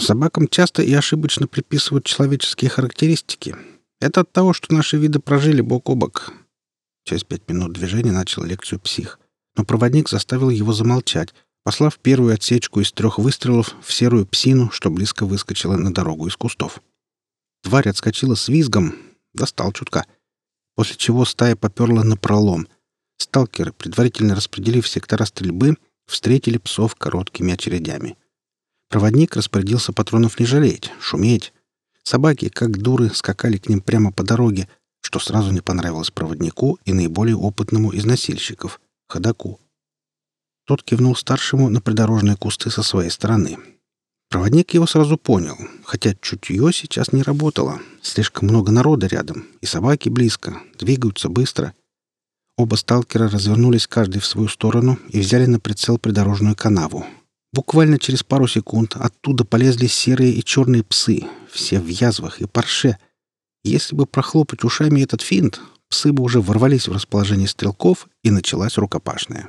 Собакам часто и ошибочно приписывают человеческие характеристики. Это от того, что наши виды прожили бок о бок. Через пять минут движения начал лекцию псих. Но проводник заставил его замолчать, послав первую отсечку из трех выстрелов в серую псину, что близко выскочила на дорогу из кустов. Тварь отскочила с визгом, достал чутка, после чего стая поперла на пролом. Сталкеры, предварительно распределив сектора стрельбы, встретили псов короткими очередями. Проводник распорядился патронов не жалеть, шуметь. Собаки, как дуры, скакали к ним прямо по дороге, что сразу не понравилось проводнику и наиболее опытному из носильщиков — ходаку. Тот кивнул старшему на придорожные кусты со своей стороны. Проводник его сразу понял, хотя чутье сейчас не работало. Слишком много народа рядом, и собаки близко, двигаются быстро. Оба сталкера развернулись каждый в свою сторону и взяли на прицел придорожную канаву. Буквально через пару секунд оттуда полезли серые и черные псы, все в язвах и парше. Если бы прохлопать ушами этот финт, псы бы уже ворвались в расположение стрелков, и началась рукопашная.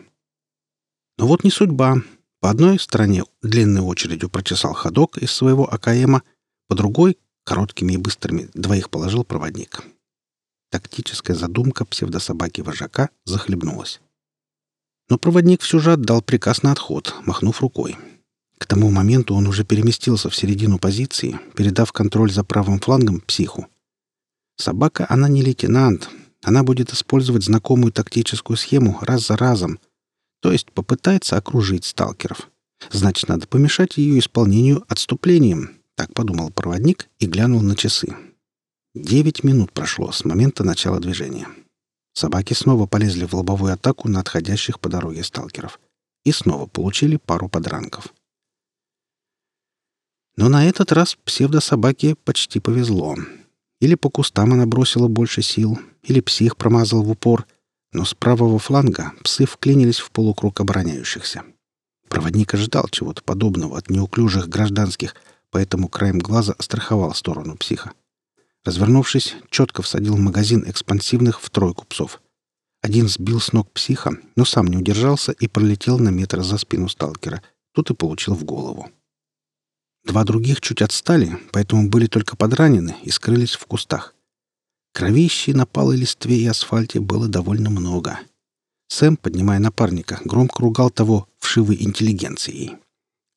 Но вот не судьба. По одной стороне длинной очередью прочесал ходок из своего АКМа, по другой — короткими и быстрыми двоих положил проводник. Тактическая задумка псевдособаки-вожака захлебнулась. Но проводник все же отдал приказ на отход, махнув рукой. К тому моменту он уже переместился в середину позиции, передав контроль за правым флангом психу. Собака, она не лейтенант. Она будет использовать знакомую тактическую схему раз за разом — то есть попытается окружить сталкеров. Значит, надо помешать ее исполнению отступлением, так подумал проводник и глянул на часы. Девять минут прошло с момента начала движения. Собаки снова полезли в лобовую атаку на отходящих по дороге сталкеров и снова получили пару подранков. Но на этот раз псевдособаке почти повезло. Или по кустам она бросила больше сил, или псих промазал в упор — но с правого фланга псы вклинились в полукруг обороняющихся. Проводник ожидал чего-то подобного от неуклюжих гражданских, поэтому краем глаза страховал сторону психа. Развернувшись, четко всадил магазин экспансивных в тройку псов. Один сбил с ног психа, но сам не удержался и пролетел на метр за спину сталкера. Тут и получил в голову. Два других чуть отстали, поэтому были только подранены и скрылись в кустах. Кровищи на палой листве и асфальте было довольно много. Сэм, поднимая напарника, громко ругал того вшивой интеллигенцией.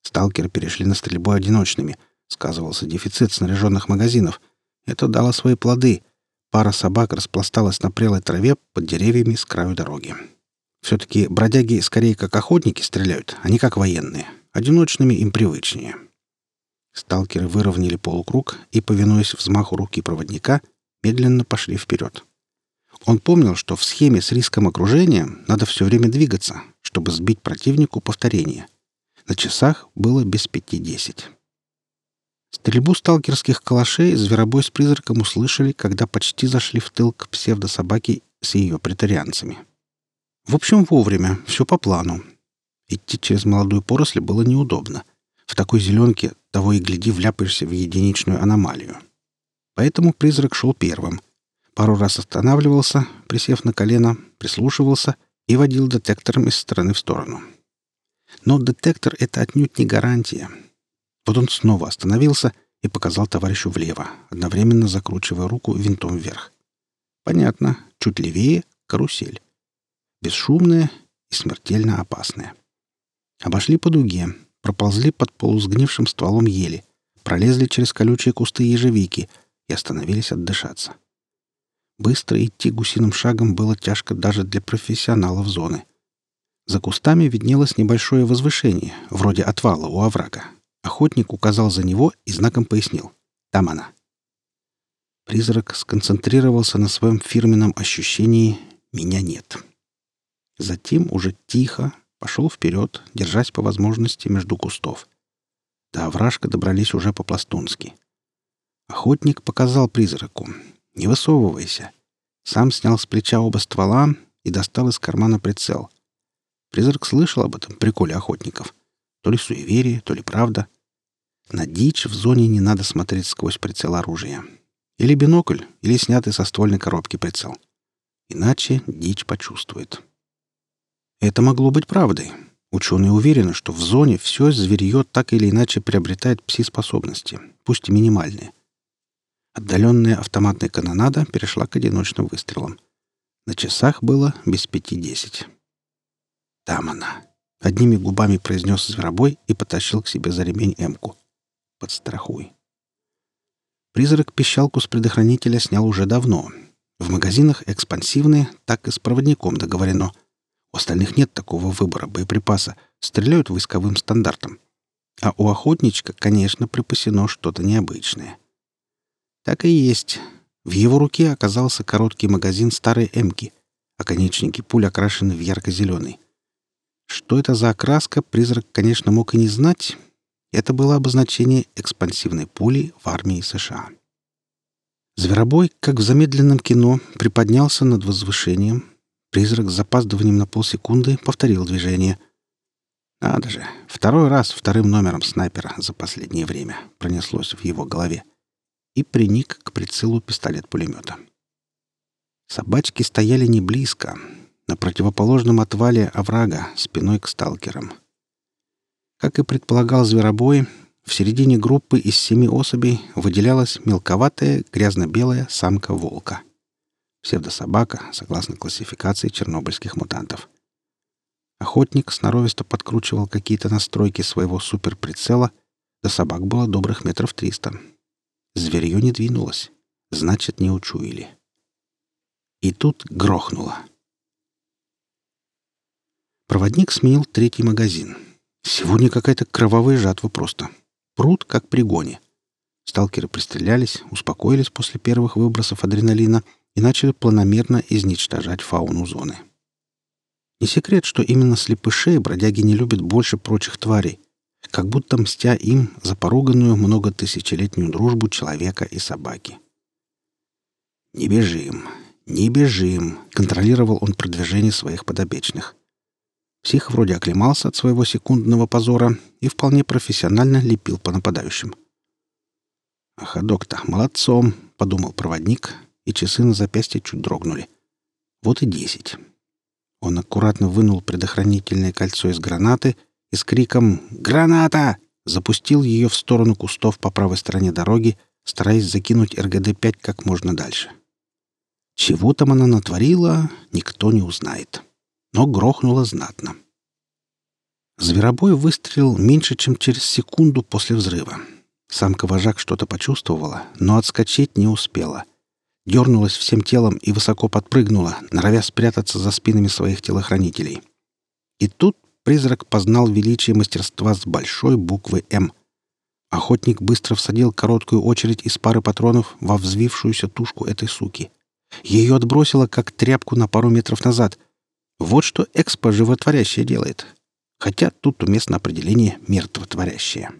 Сталкеры перешли на стрельбу одиночными. Сказывался дефицит снаряженных магазинов. Это дало свои плоды. Пара собак распласталась на прелой траве под деревьями с краю дороги. Все-таки бродяги скорее как охотники стреляют, а не как военные. Одиночными им привычнее. Сталкеры выровняли полукруг и, повинуясь взмаху руки проводника, медленно пошли вперед. Он помнил, что в схеме с риском окружения надо все время двигаться, чтобы сбить противнику повторение. На часах было без пяти десять. Стрельбу сталкерских калашей зверобой с призраком услышали, когда почти зашли в тыл к псевдособаке с ее претарианцами. В общем, вовремя, все по плану. Идти через молодую поросль было неудобно. В такой зеленке того и гляди вляпаешься в единичную аномалию. Поэтому призрак шел первым. Пару раз останавливался, присев на колено, прислушивался и водил детектором из стороны в сторону. Но детектор — это отнюдь не гарантия. Вот он снова остановился и показал товарищу влево, одновременно закручивая руку винтом вверх. Понятно, чуть левее — карусель. Бесшумная и смертельно опасная. Обошли по дуге, проползли под полусгнившим стволом ели, пролезли через колючие кусты ежевики — и остановились отдышаться. Быстро идти гусиным шагом было тяжко даже для профессионалов зоны. За кустами виднелось небольшое возвышение, вроде отвала у оврага. Охотник указал за него и знаком пояснил. «Там она». Призрак сконцентрировался на своем фирменном ощущении «меня нет». Затем уже тихо пошел вперед, держась по возможности между кустов. До овражка добрались уже по-пластунски. Охотник показал призраку. «Не высовывайся». Сам снял с плеча оба ствола и достал из кармана прицел. Призрак слышал об этом приколе охотников. То ли суеверие, то ли правда. На дичь в зоне не надо смотреть сквозь прицел оружия. Или бинокль, или снятый со ствольной коробки прицел. Иначе дичь почувствует. Это могло быть правдой. Ученые уверены, что в зоне все зверье так или иначе приобретает пси-способности, пусть и минимальные. Отдаленная автоматная канонада перешла к одиночным выстрелам. На часах было без пяти десять. «Там она!» — одними губами произнес зверобой и потащил к себе за ремень эмку. «Подстрахуй!» Призрак пищалку с предохранителя снял уже давно. В магазинах экспансивные, так и с проводником договорено — у остальных нет такого выбора боеприпаса. Стреляют войсковым стандартом. А у охотничка, конечно, припасено что-то необычное. Так и есть. В его руке оказался короткий магазин старой «Эмки», оконечники пуль окрашены в ярко-зеленый. Что это за окраска, призрак, конечно, мог и не знать. Это было обозначение экспансивной пули в армии США. Зверобой, как в замедленном кино, приподнялся над возвышением, Призрак с запаздыванием на полсекунды повторил движение. «Надо же! Второй раз вторым номером снайпера за последнее время пронеслось в его голове. И приник к прицелу пистолет-пулемета. Собачки стояли не близко, на противоположном отвале оврага, спиной к сталкерам. Как и предполагал зверобой, в середине группы из семи особей выделялась мелковатая грязно-белая самка волка — псевдособака, согласно классификации чернобыльских мутантов. Охотник сноровисто подкручивал какие-то настройки своего суперприцела, до собак было добрых метров триста. Зверье не двинулось, значит, не учуяли. И тут грохнуло. Проводник сменил третий магазин. Сегодня какая-то кровавая жатва просто. Пруд, как при гоне. Сталкеры пристрелялись, успокоились после первых выбросов адреналина — и начали планомерно изничтожать фауну зоны. Не секрет, что именно слепышей бродяги не любят больше прочих тварей, как будто мстя им за поруганную многотысячелетнюю дружбу человека и собаки. «Не бежим, не бежим», — контролировал он продвижение своих подопечных. Псих вроде оклемался от своего секундного позора и вполне профессионально лепил по нападающим. «А ходок-то молодцом», — подумал проводник, и часы на запястье чуть дрогнули. Вот и десять. Он аккуратно вынул предохранительное кольцо из гранаты и с криком «Граната!» запустил ее в сторону кустов по правой стороне дороги, стараясь закинуть РГД-5 как можно дальше. Чего там она натворила, никто не узнает. Но грохнула знатно. Зверобой выстрелил меньше, чем через секунду после взрыва. Самка-вожак что-то почувствовала, но отскочить не успела — дернулась всем телом и высоко подпрыгнула, норовя спрятаться за спинами своих телохранителей. И тут призрак познал величие мастерства с большой буквы «М». Охотник быстро всадил короткую очередь из пары патронов во взвившуюся тушку этой суки. Ее отбросило, как тряпку на пару метров назад. Вот что экспо животворящее делает. Хотя тут уместно определение «мертвотворящее».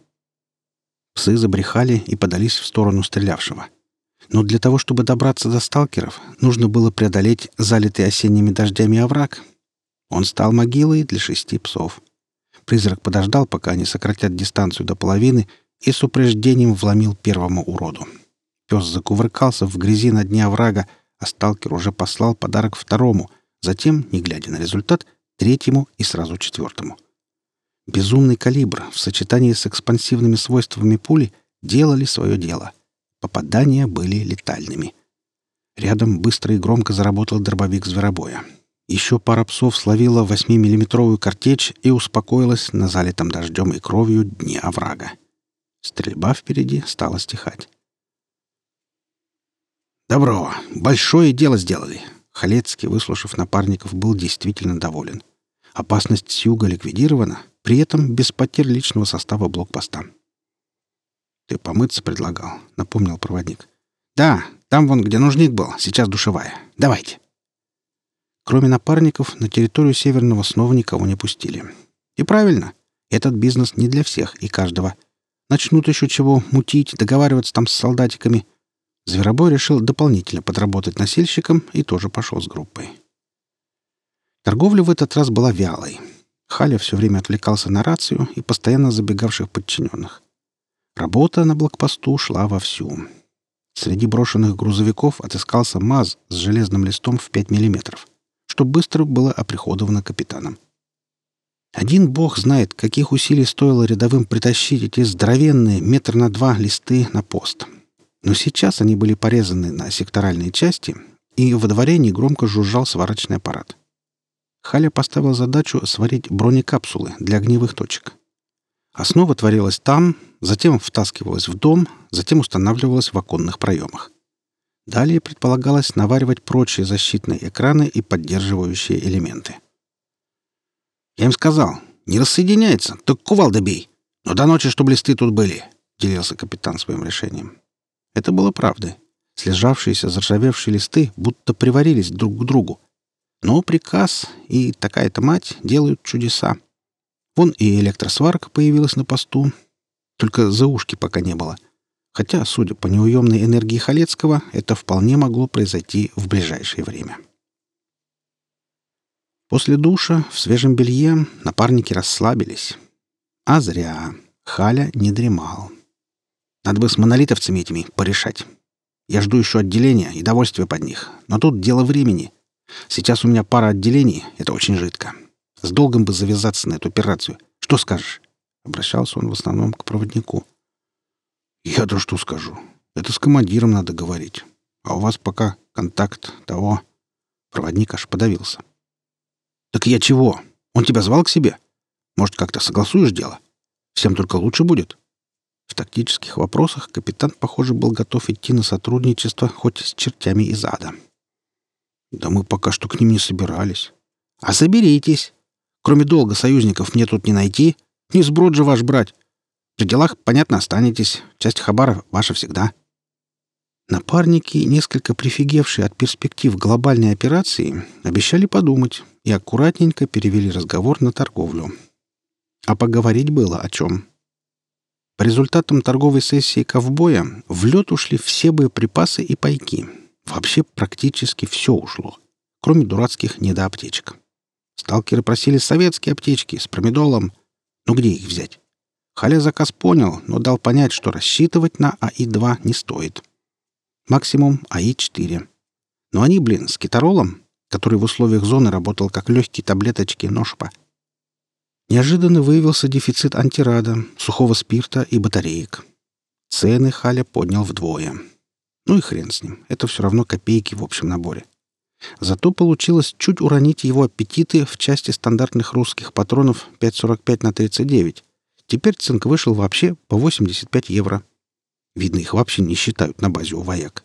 Псы забрехали и подались в сторону стрелявшего. Но для того, чтобы добраться до сталкеров, нужно было преодолеть залитый осенними дождями овраг. Он стал могилой для шести псов. Призрак подождал, пока они сократят дистанцию до половины, и с упреждением вломил первому уроду. Пес закувыркался в грязи на дне оврага, а сталкер уже послал подарок второму, затем, не глядя на результат, третьему и сразу четвертому. Безумный калибр в сочетании с экспансивными свойствами пули делали свое дело — Попадания были летальными. Рядом быстро и громко заработал дробовик зверобоя. Еще пара псов словила 8-миллиметровую картечь и успокоилась на залитом дождем и кровью дне оврага. Стрельба впереди стала стихать. «Добро! Большое дело сделали!» Халецкий, выслушав напарников, был действительно доволен. Опасность с юга ликвидирована, при этом без потерь личного состава блокпоста. «Ты помыться предлагал», — напомнил проводник. «Да, там вон, где нужник был, сейчас душевая. Давайте». Кроме напарников, на территорию Северного снова никого не пустили. И правильно, этот бизнес не для всех и каждого. Начнут еще чего мутить, договариваться там с солдатиками. Зверобой решил дополнительно подработать носильщиком и тоже пошел с группой. Торговля в этот раз была вялой. Халя все время отвлекался на рацию и постоянно забегавших подчиненных. Работа на блокпосту шла вовсю. Среди брошенных грузовиков отыскался МАЗ с железным листом в 5 мм, что быстро было оприходовано капитаном. Один бог знает, каких усилий стоило рядовым притащить эти здоровенные метр на два листы на пост. Но сейчас они были порезаны на секторальные части, и во дворе негромко жужжал сварочный аппарат. Халя поставила задачу сварить бронекапсулы для огневых точек. Основа творилась там, затем втаскивалась в дом, затем устанавливалась в оконных проемах. Далее предполагалось наваривать прочие защитные экраны и поддерживающие элементы. «Я им сказал, не рассоединяется, так кувалда бей. Но до ночи, чтобы листы тут были», — делился капитан своим решением. Это было правдой. Слежавшиеся заржавевшие листы будто приварились друг к другу. Но приказ и такая-то мать делают чудеса. Вон и электросварка появилась на посту. Только за ушки пока не было. Хотя, судя по неуемной энергии Халецкого, это вполне могло произойти в ближайшее время. После душа в свежем белье напарники расслабились. А зря. Халя не дремал. Надо бы с монолитовцами этими порешать. Я жду еще отделения и довольствия под них. Но тут дело времени. Сейчас у меня пара отделений, это очень жидко. С долгом бы завязаться на эту операцию. Что скажешь?» Обращался он в основном к проводнику. «Я-то что скажу? Это с командиром надо говорить. А у вас пока контакт того...» Проводник аж подавился. «Так я чего? Он тебя звал к себе? Может, как-то согласуешь дело? Всем только лучше будет?» В тактических вопросах капитан, похоже, был готов идти на сотрудничество хоть с чертями из ада. «Да мы пока что к ним не собирались». «А соберитесь. Кроме долга союзников мне тут не найти. Не сброд же ваш брать. При делах, понятно, останетесь. Часть хабара ваша всегда». Напарники, несколько прифигевшие от перспектив глобальной операции, обещали подумать и аккуратненько перевели разговор на торговлю. А поговорить было о чем. По результатам торговой сессии ковбоя в лед ушли все боеприпасы и пайки. Вообще практически все ушло, кроме дурацких недоаптечек. Сталкеры просили советские аптечки с промедолом. Ну где их взять? Халя заказ понял, но дал понять, что рассчитывать на АИ-2 не стоит. Максимум АИ-4. Но они, блин, с китаролом, который в условиях зоны работал как легкие таблеточки ножпа, Неожиданно выявился дефицит антирада, сухого спирта и батареек. Цены Халя поднял вдвое. Ну и хрен с ним, это все равно копейки в общем наборе. Зато получилось чуть уронить его аппетиты в части стандартных русских патронов 5,45 на 39. Теперь цинк вышел вообще по 85 евро. Видно, их вообще не считают на базе у вояк.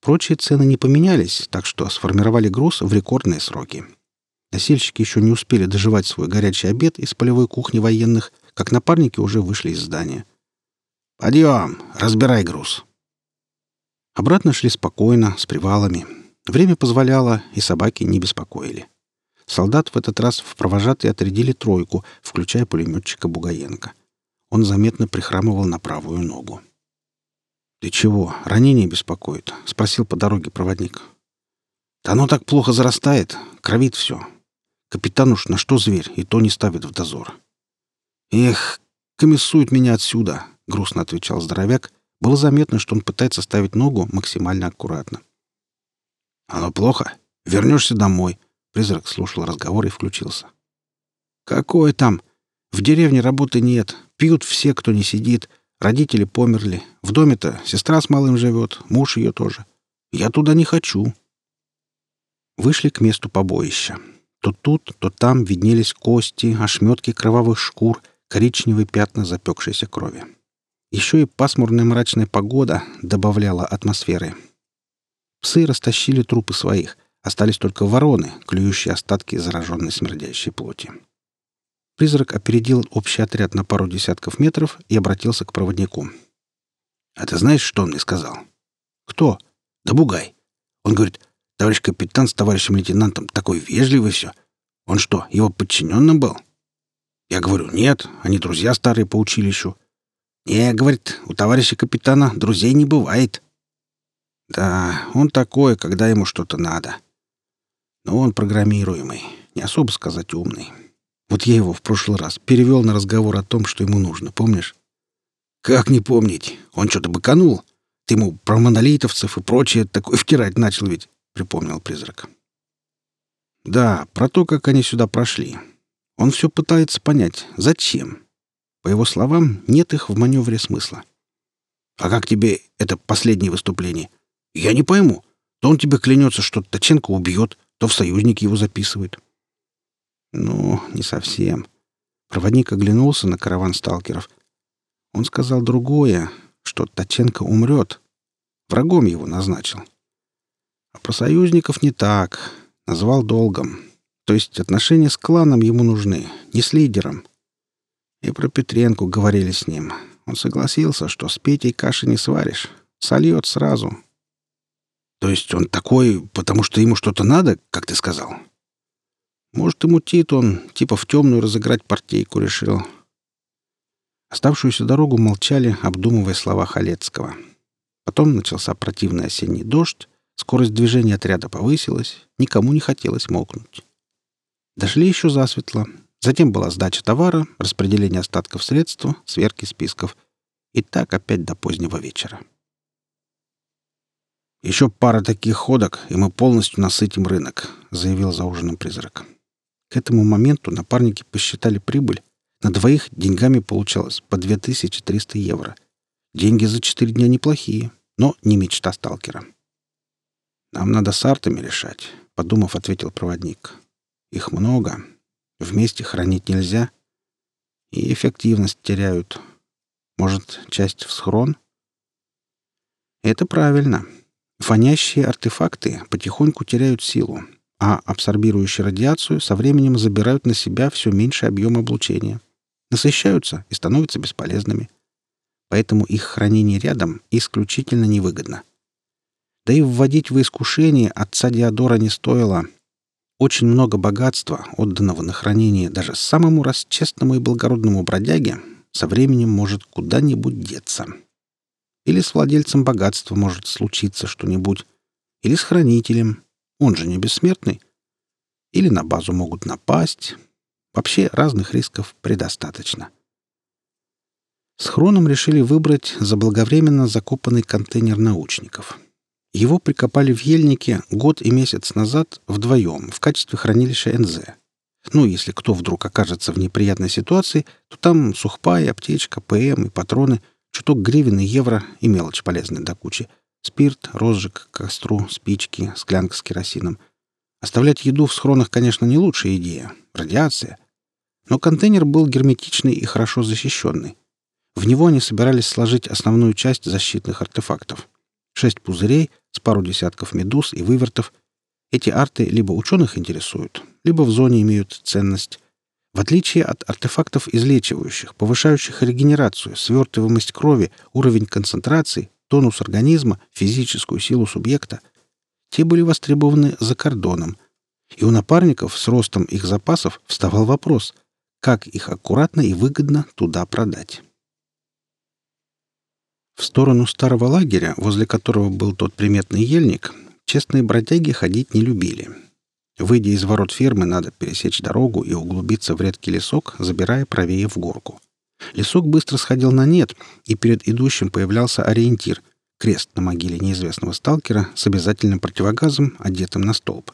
Прочие цены не поменялись, так что сформировали груз в рекордные сроки. Носильщики еще не успели доживать свой горячий обед из полевой кухни военных, как напарники уже вышли из здания. «Подъем! Разбирай груз!» Обратно шли спокойно, с привалами. Время позволяло, и собаки не беспокоили. Солдат в этот раз в провожатые отрядили тройку, включая пулеметчика Бугаенко. Он заметно прихрамывал на правую ногу. «Ты чего, ранение беспокоит?» — спросил по дороге проводник. «Да оно так плохо зарастает, кровит все. Капитан уж на что зверь, и то не ставит в дозор. «Эх, комиссует меня отсюда», — грустно отвечал здоровяк. Было заметно, что он пытается ставить ногу максимально аккуратно. «Оно плохо. Вернешься домой». Призрак слушал разговор и включился. «Какое там? В деревне работы нет. Пьют все, кто не сидит. Родители померли. В доме-то сестра с малым живет, муж ее тоже. Я туда не хочу». Вышли к месту побоища. То тут, то там виднелись кости, ошметки кровавых шкур, коричневые пятна запекшейся крови. Еще и пасмурная мрачная погода добавляла атмосферы. Псы растащили трупы своих, остались только вороны, клюющие остатки зараженной смердящей плоти. Призрак опередил общий отряд на пару десятков метров и обратился к проводнику. «А ты знаешь, что он мне сказал?» «Кто?» «Да Бугай. Он говорит, Товарищ капитан с товарищем лейтенантом такой вежливый все. Он что, его подчиненным был? Я говорю, нет, они друзья старые по училищу. Не, говорит, у товарища капитана друзей не бывает. Да, он такой, когда ему что-то надо. Но он программируемый, не особо сказать умный. Вот я его в прошлый раз перевел на разговор о том, что ему нужно, помнишь? Как не помнить? Он что-то быканул. Ты ему про монолитовцев и прочее такое втирать начал ведь. — припомнил призрак. «Да, про то, как они сюда прошли. Он все пытается понять, зачем. По его словам, нет их в маневре смысла. «А как тебе это последнее выступление?» «Я не пойму. То он тебе клянется, что Таченко убьет, то в союзники его записывает». «Ну, не совсем». Проводник оглянулся на караван сталкеров. Он сказал другое, что Таченко умрет. Врагом его назначил. А про союзников не так. Назвал долгом. То есть отношения с кланом ему нужны, не с лидером. И про Петренку говорили с ним. Он согласился, что с Петей каши не сваришь. Сольет сразу. То есть он такой, потому что ему что-то надо, как ты сказал? Может, и мутит он, типа в темную разыграть партийку решил. Оставшуюся дорогу молчали, обдумывая слова Халецкого. Потом начался противный осенний дождь, скорость движения отряда повысилась, никому не хотелось мокнуть. Дошли еще засветло. Затем была сдача товара, распределение остатков средств, сверки списков. И так опять до позднего вечера. «Еще пара таких ходок, и мы полностью насытим рынок», — заявил за ужином призрак. К этому моменту напарники посчитали прибыль. На двоих деньгами получалось по 2300 евро. Деньги за четыре дня неплохие, но не мечта сталкера. «Нам надо с артами решать», — подумав, ответил проводник. «Их много. Вместе хранить нельзя. И эффективность теряют. Может, часть в схрон?» «Это правильно. Фонящие артефакты потихоньку теряют силу, а абсорбирующие радиацию со временем забирают на себя все меньший объем облучения. Насыщаются и становятся бесполезными. Поэтому их хранение рядом исключительно невыгодно. Да и вводить в искушение отца Диодора не стоило. Очень много богатства, отданного на хранение даже самому расчестному и благородному бродяге, со временем может куда-нибудь деться. Или с владельцем богатства может случиться что-нибудь. Или с хранителем. Он же не бессмертный. Или на базу могут напасть. Вообще разных рисков предостаточно. С Хроном решили выбрать заблаговременно закопанный контейнер научников. Его прикопали в ельнике год и месяц назад вдвоем в качестве хранилища НЗ. Ну, если кто вдруг окажется в неприятной ситуации, то там сухпай, аптечка, ПМ и патроны — чуток гривен и евро и мелочь полезная до кучи. Спирт, розжиг, костру, спички, склянка с керосином. Оставлять еду в схронах, конечно, не лучшая идея. Радиация. Но контейнер был герметичный и хорошо защищенный. В него они собирались сложить основную часть защитных артефактов. Шесть пузырей с пару десятков медуз и вывертов. Эти арты либо ученых интересуют, либо в зоне имеют ценность. В отличие от артефактов излечивающих, повышающих регенерацию, свертываемость крови, уровень концентрации, тонус организма, физическую силу субъекта, те были востребованы за кордоном. И у напарников с ростом их запасов вставал вопрос, как их аккуратно и выгодно туда продать. В сторону старого лагеря, возле которого был тот приметный ельник, честные бродяги ходить не любили — Выйдя из ворот фермы, надо пересечь дорогу и углубиться в редкий лесок, забирая правее в горку. Лесок быстро сходил на нет, и перед идущим появлялся ориентир — крест на могиле неизвестного сталкера с обязательным противогазом, одетым на столб.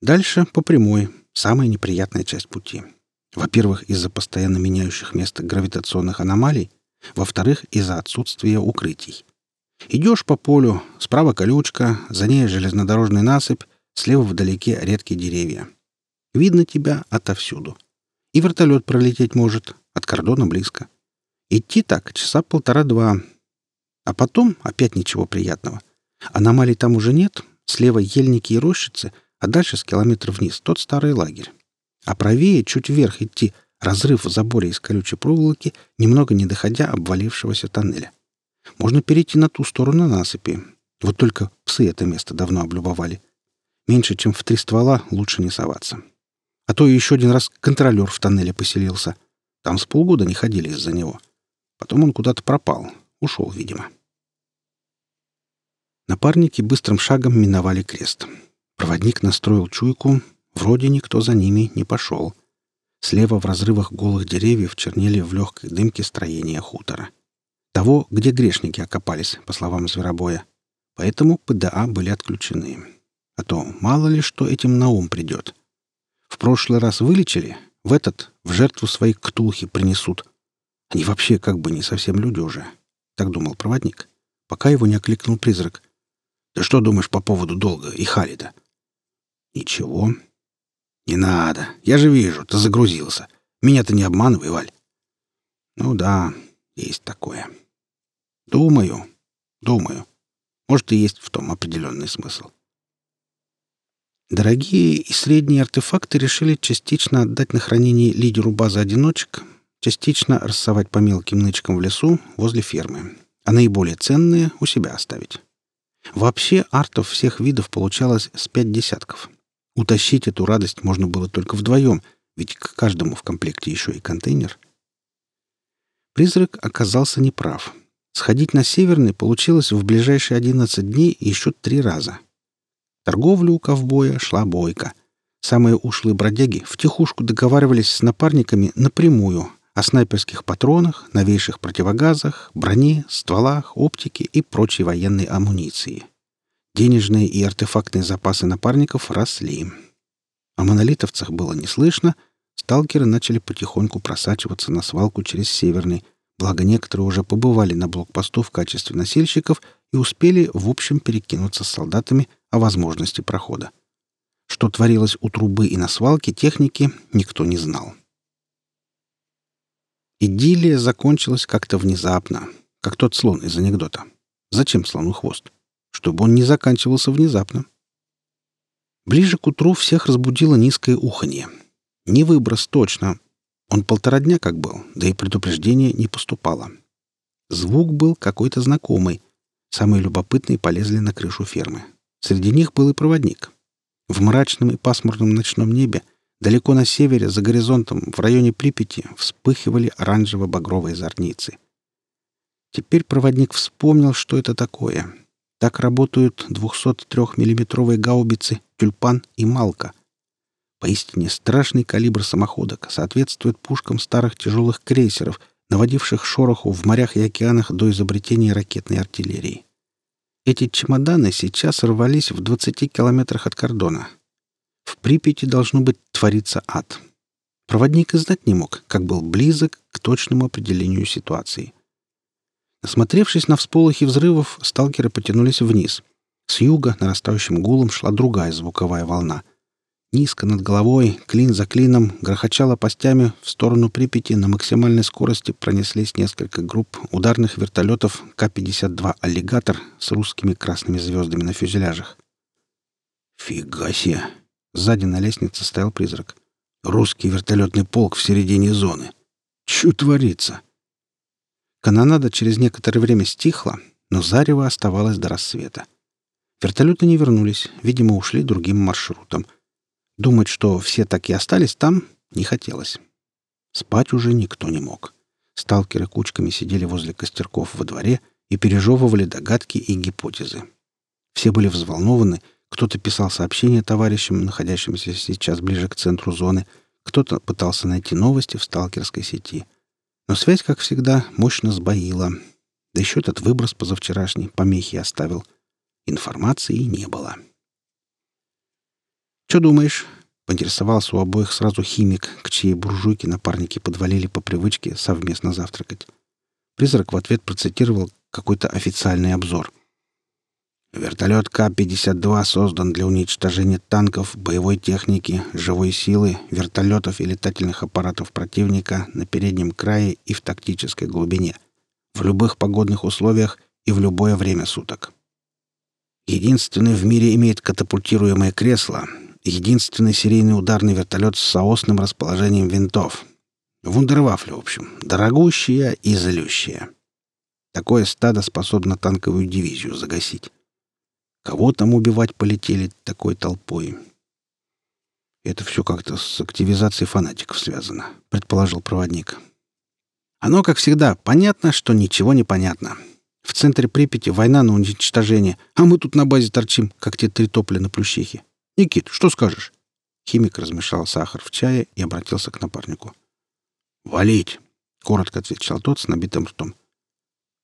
Дальше по прямой, самая неприятная часть пути. Во-первых, из-за постоянно меняющих место гравитационных аномалий, во-вторых, из-за отсутствия укрытий. Идешь по полю, справа колючка, за ней железнодорожная насыпь, Слева вдалеке редкие деревья. Видно тебя отовсюду. И вертолет пролететь может. От кордона близко. Идти так часа полтора-два. А потом опять ничего приятного. Аномалий там уже нет. Слева ельники и рощицы, а дальше с километра вниз тот старый лагерь. А правее, чуть вверх идти, разрыв в заборе из колючей проволоки, немного не доходя обвалившегося тоннеля. Можно перейти на ту сторону насыпи. Вот только псы это место давно облюбовали. Меньше, чем в три ствола, лучше не соваться. А то еще один раз контролер в тоннеле поселился. Там с полгода не ходили из-за него. Потом он куда-то пропал. Ушел, видимо. Напарники быстрым шагом миновали крест. Проводник настроил чуйку. Вроде никто за ними не пошел. Слева в разрывах голых деревьев чернели в легкой дымке строения хутора. Того, где грешники окопались, по словам зверобоя. Поэтому ПДА были отключены. А то мало ли что этим на ум придет. В прошлый раз вылечили, В этот в жертву свои ктулхи принесут. Они вообще как бы не совсем люди уже. Так думал проводник, пока его не окликнул призрак. «Да что думаешь по поводу долга и Халида?» «Ничего». «Не надо. Я же вижу, ты загрузился. Меня ты не обманывай, Валь». «Ну да, есть такое». «Думаю, думаю. Может, и есть в том определенный смысл». Дорогие и средние артефакты решили частично отдать на хранение лидеру базы одиночек, частично рассовать по мелким нычкам в лесу возле фермы, а наиболее ценные у себя оставить. Вообще артов всех видов получалось с пять десятков. Утащить эту радость можно было только вдвоем, ведь к каждому в комплекте еще и контейнер. Призрак оказался неправ. Сходить на Северный получилось в ближайшие 11 дней еще три раза — Торговля у ковбоя шла бойко. Самые ушлые бродяги втихушку договаривались с напарниками напрямую о снайперских патронах, новейших противогазах, броне, стволах, оптике и прочей военной амуниции. Денежные и артефактные запасы напарников росли. О монолитовцах было не слышно, сталкеры начали потихоньку просачиваться на свалку через Северный, благо некоторые уже побывали на блокпосту в качестве носильщиков и успели в общем перекинуться с солдатами о возможности прохода. Что творилось у трубы и на свалке техники, никто не знал. Идиллия закончилась как-то внезапно, как тот слон из анекдота. Зачем слону хвост? Чтобы он не заканчивался внезапно. Ближе к утру всех разбудило низкое уханье. Не выброс точно. Он полтора дня как был, да и предупреждение не поступало. Звук был какой-то знакомый. Самые любопытные полезли на крышу фермы. Среди них был и проводник. В мрачном и пасмурном ночном небе, далеко на севере, за горизонтом, в районе Припяти, вспыхивали оранжево-багровые зорницы. Теперь проводник вспомнил, что это такое. Так работают 203-миллиметровые гаубицы «Тюльпан» и «Малка». Поистине страшный калибр самоходок соответствует пушкам старых тяжелых крейсеров, наводивших шороху в морях и океанах до изобретения ракетной артиллерии. Эти чемоданы сейчас рвались в 20 километрах от кордона. В Припяти должно быть твориться ад. Проводник и знать не мог, как был близок к точному определению ситуации. Насмотревшись на всполохи взрывов, сталкеры потянулись вниз. С юга нарастающим гулом шла другая звуковая волна. Низко над головой, клин за клином, грохоча лопастями, в сторону Припяти на максимальной скорости пронеслись несколько групп ударных вертолетов К-52 «Аллигатор» с русскими красными звездами на фюзеляжах. «Фига себе!» Сзади на лестнице стоял призрак. «Русский вертолетный полк в середине зоны. Чё творится?» Канонада через некоторое время стихла, но зарево оставалось до рассвета. Вертолеты не вернулись, видимо, ушли другим маршрутом — Думать, что все так и остались там, не хотелось. Спать уже никто не мог. Сталкеры кучками сидели возле костерков во дворе и пережевывали догадки и гипотезы. Все были взволнованы, кто-то писал сообщения товарищам, находящимся сейчас ближе к центру зоны, кто-то пытался найти новости в сталкерской сети. Но связь, как всегда, мощно сбоила. Да еще этот выброс позавчерашний помехи оставил. Информации не было. «Что думаешь?» — поинтересовался у обоих сразу химик, к чьей буржуйке напарники подвалили по привычке совместно завтракать. Призрак в ответ процитировал какой-то официальный обзор. Вертолет К-52 создан для уничтожения танков, боевой техники, живой силы, вертолетов и летательных аппаратов противника на переднем крае и в тактической глубине, в любых погодных условиях и в любое время суток. Единственный в мире имеет катапультируемое кресло, единственный серийный ударный вертолет с соосным расположением винтов. Вундервафля, в общем, дорогущая и злющая. Такое стадо способно танковую дивизию загасить. Кого там убивать полетели такой толпой? Это все как-то с активизацией фанатиков связано, предположил проводник. Оно, как всегда, понятно, что ничего не понятно. В центре Припяти война на уничтожение, а мы тут на базе торчим, как те три топля на плющихе. «Никит, что скажешь?» Химик размешал сахар в чае и обратился к напарнику. «Валить!» — коротко отвечал тот с набитым ртом.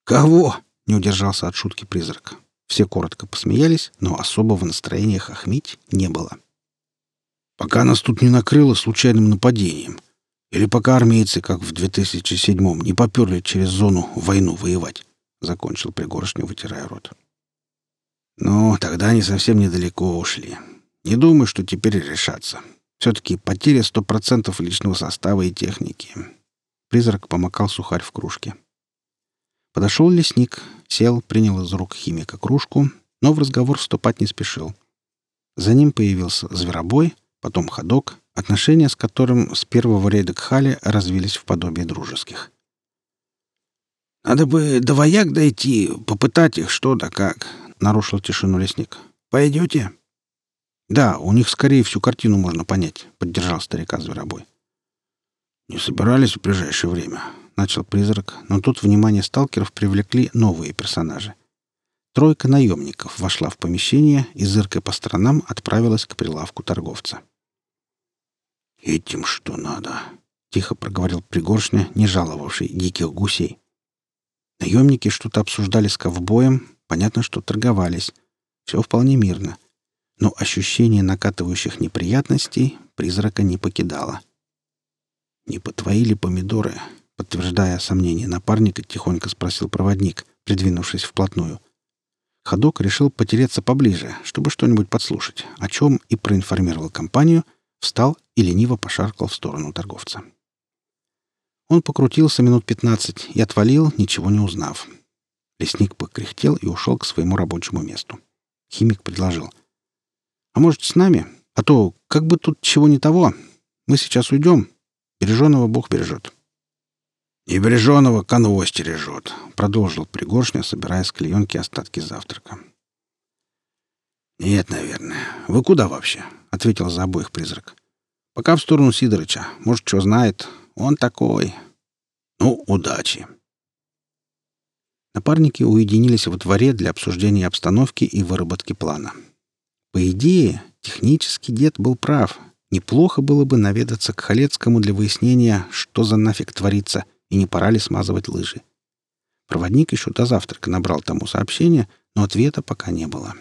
«Кого?» — не удержался от шутки призрак. Все коротко посмеялись, но особого настроения хохмить не было. «Пока нас тут не накрыло случайным нападением», Или пока армейцы, как в 2007-м, не поперли через зону войну воевать?» — закончил пригоршню, вытирая рот. «Ну, тогда они совсем недалеко ушли. Не думаю, что теперь решатся. Все-таки потеря сто процентов личного состава и техники». Призрак помакал сухарь в кружке. Подошел лесник, сел, принял из рук химика кружку, но в разговор вступать не спешил. За ним появился зверобой, потом ходок, отношения с которым с первого рейда к Хале развились в подобие дружеских. «Надо бы до вояк дойти, попытать их что да как», — нарушил тишину лесник. «Пойдете?» «Да, у них скорее всю картину можно понять», — поддержал старика Зверобой. «Не собирались в ближайшее время», — начал призрак, но тут внимание сталкеров привлекли новые персонажи. Тройка наемников вошла в помещение и, зыркой по сторонам, отправилась к прилавку торговца. «Этим что надо?» — тихо проговорил Пригоршня, не жаловавший диких гусей. Наемники что-то обсуждали с ковбоем, понятно, что торговались. Все вполне мирно. Но ощущение накатывающих неприятностей призрака не покидало. «Не по твои ли помидоры?» Подтверждая сомнение напарника, тихонько спросил проводник, придвинувшись вплотную. Ходок решил потереться поближе, чтобы что-нибудь подслушать, о чем и проинформировал компанию, встал и лениво пошаркал в сторону торговца. Он покрутился минут пятнадцать и отвалил, ничего не узнав. Лесник покряхтел и ушел к своему рабочему месту. Химик предложил. «А может, с нами? А то как бы тут чего не того. Мы сейчас уйдем. Береженого Бог бережет». «И береженого конвой стережет», — продолжил Пригоршня, собирая с клеенки остатки завтрака. «Нет, наверное. Вы куда вообще?» — ответил за обоих призрак. «Пока в сторону Сидорыча. Может, что знает. Он такой. Ну, удачи». Напарники уединились во дворе для обсуждения обстановки и выработки плана. По идее, технически дед был прав. Неплохо было бы наведаться к Халецкому для выяснения, что за нафиг творится — и не пора ли смазывать лыжи. Проводник еще до завтрака набрал тому сообщение, но ответа пока не было.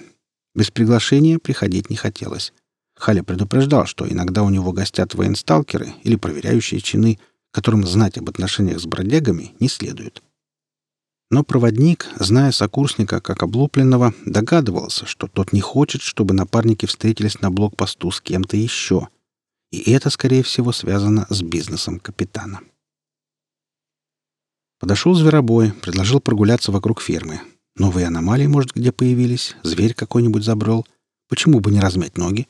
Без приглашения приходить не хотелось. Халя предупреждал, что иногда у него гостят военсталкеры или проверяющие чины, которым знать об отношениях с бродягами не следует. Но проводник, зная сокурсника как облупленного, догадывался, что тот не хочет, чтобы напарники встретились на блокпосту с кем-то еще. И это, скорее всего, связано с бизнесом капитана. Подошел зверобой, предложил прогуляться вокруг фермы. Новые аномалии, может, где появились, зверь какой-нибудь забрел. Почему бы не размять ноги?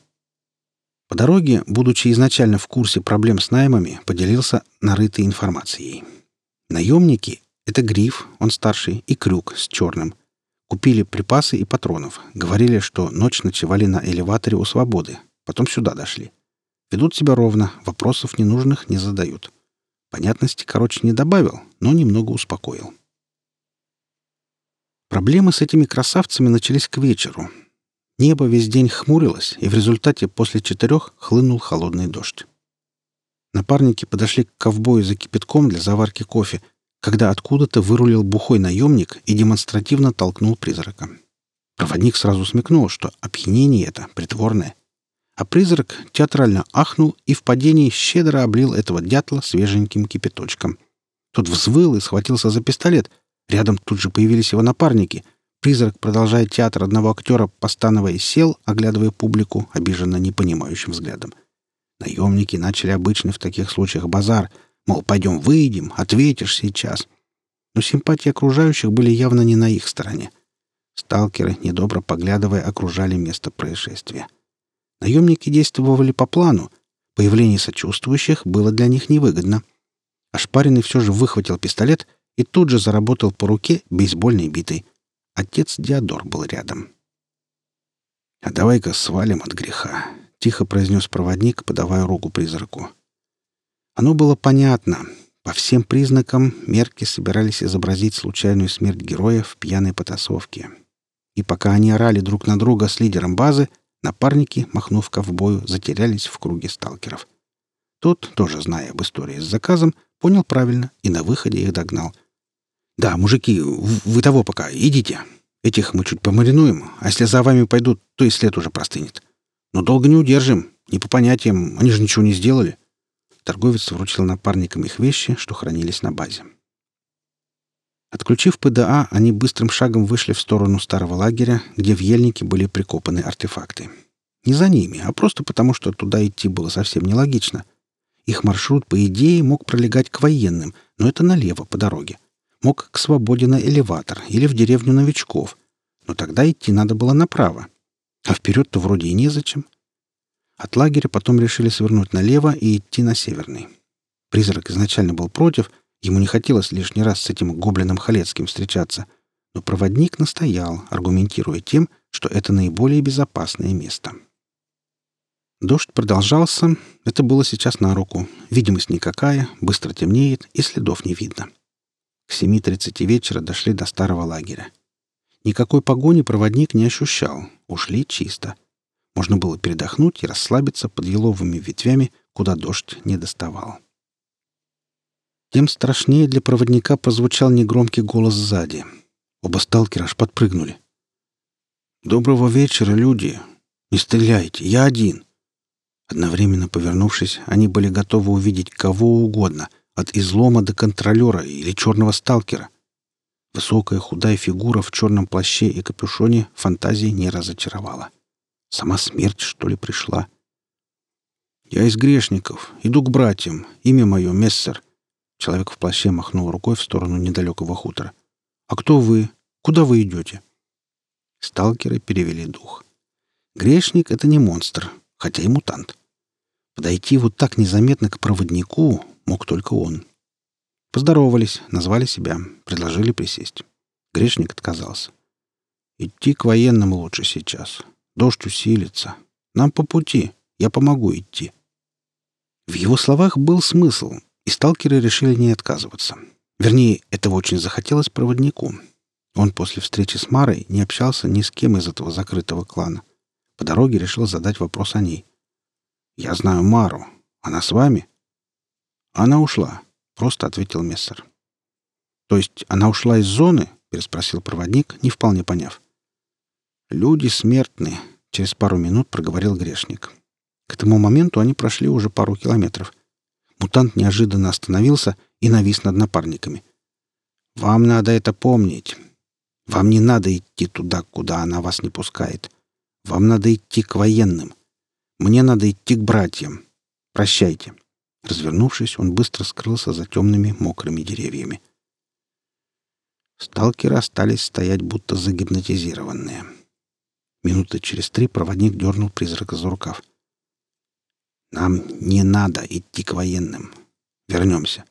По дороге, будучи изначально в курсе проблем с наймами, поделился нарытой информацией. Наемники — это Гриф, он старший, и Крюк с черным. Купили припасы и патронов. Говорили, что ночь ночевали на элеваторе у Свободы. Потом сюда дошли. Ведут себя ровно, вопросов ненужных не задают. Понятности, короче, не добавил, но немного успокоил. Проблемы с этими красавцами начались к вечеру. Небо весь день хмурилось, и в результате после четырех хлынул холодный дождь. Напарники подошли к ковбою за кипятком для заварки кофе, когда откуда-то вырулил бухой наемник и демонстративно толкнул призрака. Проводник сразу смекнул, что опьянение это притворное — а призрак театрально ахнул и в падении щедро облил этого дятла свеженьким кипяточком. Тот взвыл и схватился за пистолет. Рядом тут же появились его напарники. Призрак, продолжая театр одного актера, постановая, сел, оглядывая публику, обиженно непонимающим взглядом. Наемники начали обычный в таких случаях базар, мол, пойдем выйдем, ответишь сейчас. Но симпатии окружающих были явно не на их стороне. Сталкеры, недобро поглядывая, окружали место происшествия. Наемники действовали по плану. Появление сочувствующих было для них невыгодно. Ошпаренный все же выхватил пистолет и тут же заработал по руке бейсбольной битой. Отец Диодор был рядом. «А давай-ка свалим от греха», — тихо произнес проводник, подавая руку призраку. Оно было понятно. По всем признакам мерки собирались изобразить случайную смерть героя в пьяной потасовке. И пока они орали друг на друга с лидером базы, Напарники, махнув ковбою, затерялись в круге сталкеров. Тот, тоже зная об истории с заказом, понял правильно и на выходе их догнал. «Да, мужики, вы того пока, идите. Этих мы чуть помаринуем, а если за вами пойдут, то и след уже простынет. Но долго не удержим, не по понятиям, они же ничего не сделали. Торговец вручил напарникам их вещи, что хранились на базе. Отключив ПДА, они быстрым шагом вышли в сторону старого лагеря, где в ельнике были прикопаны артефакты. Не за ними, а просто потому, что туда идти было совсем нелогично. Их маршрут, по идее, мог пролегать к военным, но это налево по дороге. Мог к свободе на элеватор или в деревню новичков. Но тогда идти надо было направо. А вперед-то вроде и незачем. От лагеря потом решили свернуть налево и идти на северный. Призрак изначально был против — Ему не хотелось лишний раз с этим гоблином Халецким встречаться, но проводник настоял, аргументируя тем, что это наиболее безопасное место. Дождь продолжался, это было сейчас на руку. Видимость никакая, быстро темнеет и следов не видно. К 7.30 вечера дошли до старого лагеря. Никакой погони проводник не ощущал, ушли чисто. Можно было передохнуть и расслабиться под еловыми ветвями, куда дождь не доставал тем страшнее для проводника прозвучал негромкий голос сзади. Оба сталкера аж подпрыгнули. «Доброго вечера, люди! Не стреляйте, я один!» Одновременно повернувшись, они были готовы увидеть кого угодно, от излома до контролера или черного сталкера. Высокая худая фигура в черном плаще и капюшоне фантазии не разочаровала. Сама смерть, что ли, пришла? «Я из грешников. Иду к братьям. Имя мое — Мессер. Человек в плаще махнул рукой в сторону недалекого хутора. «А кто вы? Куда вы идете?» Сталкеры перевели дух. Грешник — это не монстр, хотя и мутант. Подойти вот так незаметно к проводнику мог только он. Поздоровались, назвали себя, предложили присесть. Грешник отказался. «Идти к военным лучше сейчас. Дождь усилится. Нам по пути. Я помогу идти». В его словах был смысл, и сталкеры решили не отказываться. Вернее, этого очень захотелось проводнику. Он после встречи с Марой не общался ни с кем из этого закрытого клана. По дороге решил задать вопрос о ней. «Я знаю Мару. Она с вами?» «Она ушла», — просто ответил Мессер. «То есть она ушла из зоны?» — переспросил проводник, не вполне поняв. «Люди смертны», — через пару минут проговорил грешник. К этому моменту они прошли уже пару километров — Мутант неожиданно остановился и навис над напарниками. «Вам надо это помнить. Вам не надо идти туда, куда она вас не пускает. Вам надо идти к военным. Мне надо идти к братьям. Прощайте». Развернувшись, он быстро скрылся за темными мокрыми деревьями. Сталкеры остались стоять, будто загипнотизированные. Минуты через три проводник дернул призрака за рукав — нам не надо идти к военным. Вернемся.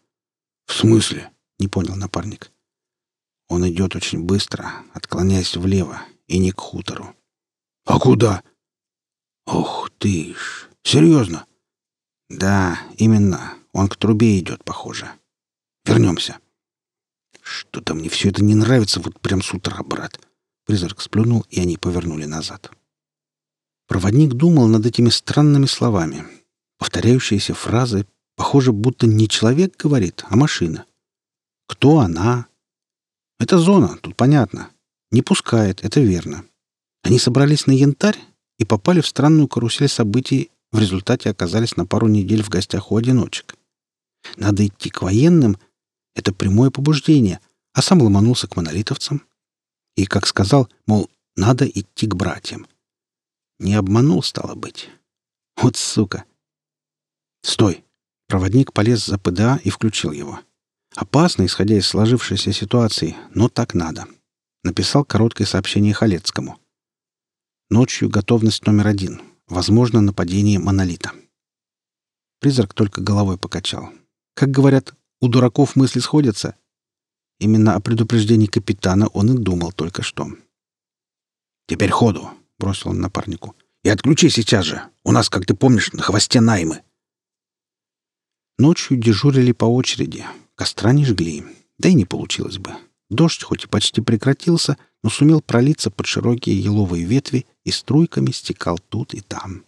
В смысле? Не понял напарник. Он идет очень быстро, отклоняясь влево, и не к хутору. А куда? Ох ты ж! Серьезно? Да, именно. Он к трубе идет, похоже. Вернемся. Что-то мне все это не нравится вот прям с утра, брат. Призрак сплюнул, и они повернули назад. Проводник думал над этими странными словами. Повторяющиеся фразы, похоже, будто не человек говорит, а машина. Кто она? Это зона, тут понятно. Не пускает, это верно. Они собрались на янтарь и попали в странную карусель событий, в результате оказались на пару недель в гостях у одиночек. Надо идти к военным — это прямое побуждение, а сам ломанулся к монолитовцам. И, как сказал, мол, надо идти к братьям. Не обманул, стало быть. Вот сука! «Стой!» Проводник полез за ПДА и включил его. Опасно, исходя из сложившейся ситуации, но так надо. Написал короткое сообщение Халецкому. Ночью готовность номер один. Возможно нападение монолита. Призрак только головой покачал. Как говорят, у дураков мысли сходятся. Именно о предупреждении капитана он и думал только что. «Теперь ходу!» — бросил он напарнику. «И отключи сейчас же! У нас, как ты помнишь, на хвосте наймы!» Ночью дежурили по очереди, костра не жгли, да и не получилось бы. Дождь хоть и почти прекратился, но сумел пролиться под широкие еловые ветви и струйками стекал тут и там.